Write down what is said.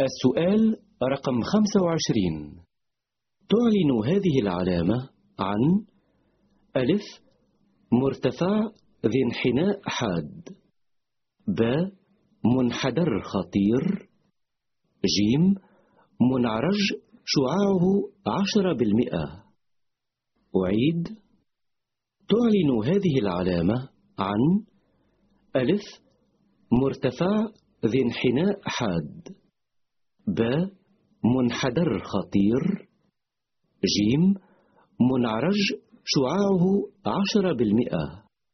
السؤال رقم 25 تعلن هذه العلامة عن ألف مرتفع ذي انحناء حاد ب منحدر خطير جيم منعرج شعاعه عشرة بالمئة. أعيد. تعلن هذه العلامة عن ألف مرتفع ذي انحناء حاد. ب منحدر خطير جيم منعرج شعاعه عشرة بالمئة.